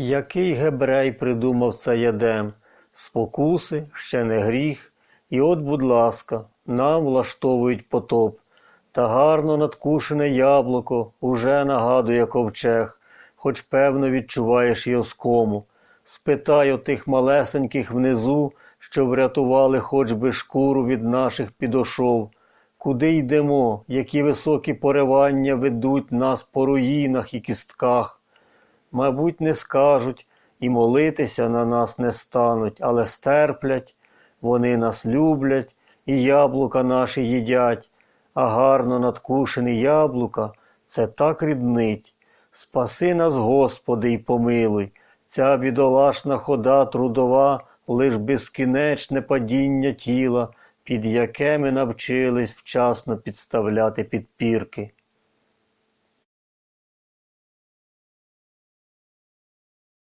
Який гебрей придумав це ядем? Спокуси, ще не гріх. І от, будь ласка, нам влаштовують потоп. Та гарно надкушене яблуко уже нагадує ковчег, хоч певно відчуваєш й оскому. Спитай отих малесеньких внизу, що врятували хоч би шкуру від наших підошов. Куди йдемо, які високі поривання ведуть нас по руїнах і кістках? Мабуть, не скажуть і молитися на нас не стануть, але стерплять, вони нас люблять і яблука наші їдять, а гарно надкушений яблука це так ріднить. Спаси нас, Господи, й помилуй, ця бідолашна хода трудова, лиш безкінечне падіння тіла, під яке ми навчились вчасно підставляти підпірки.